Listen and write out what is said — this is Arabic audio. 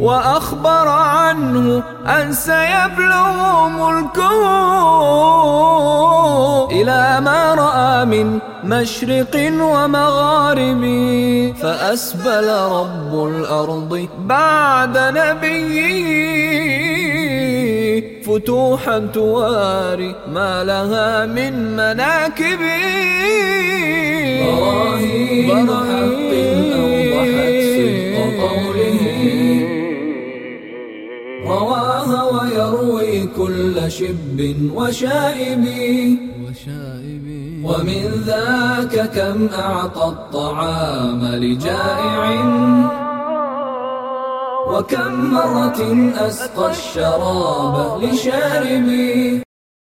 وأخبر عنه أن سيبلغ ملكه إلى ما رأى من مشرق ومغارب فأسبل رب الأرض بعد نبيه فتوحا تواري ما لها من مناكب. براهين حق أوضحت صدق قوله رواها ويروي كل شب وشائب. ومن ذاك كم أعطى الطعام لجائع. وكم مرة أسقى الشراب لشارب.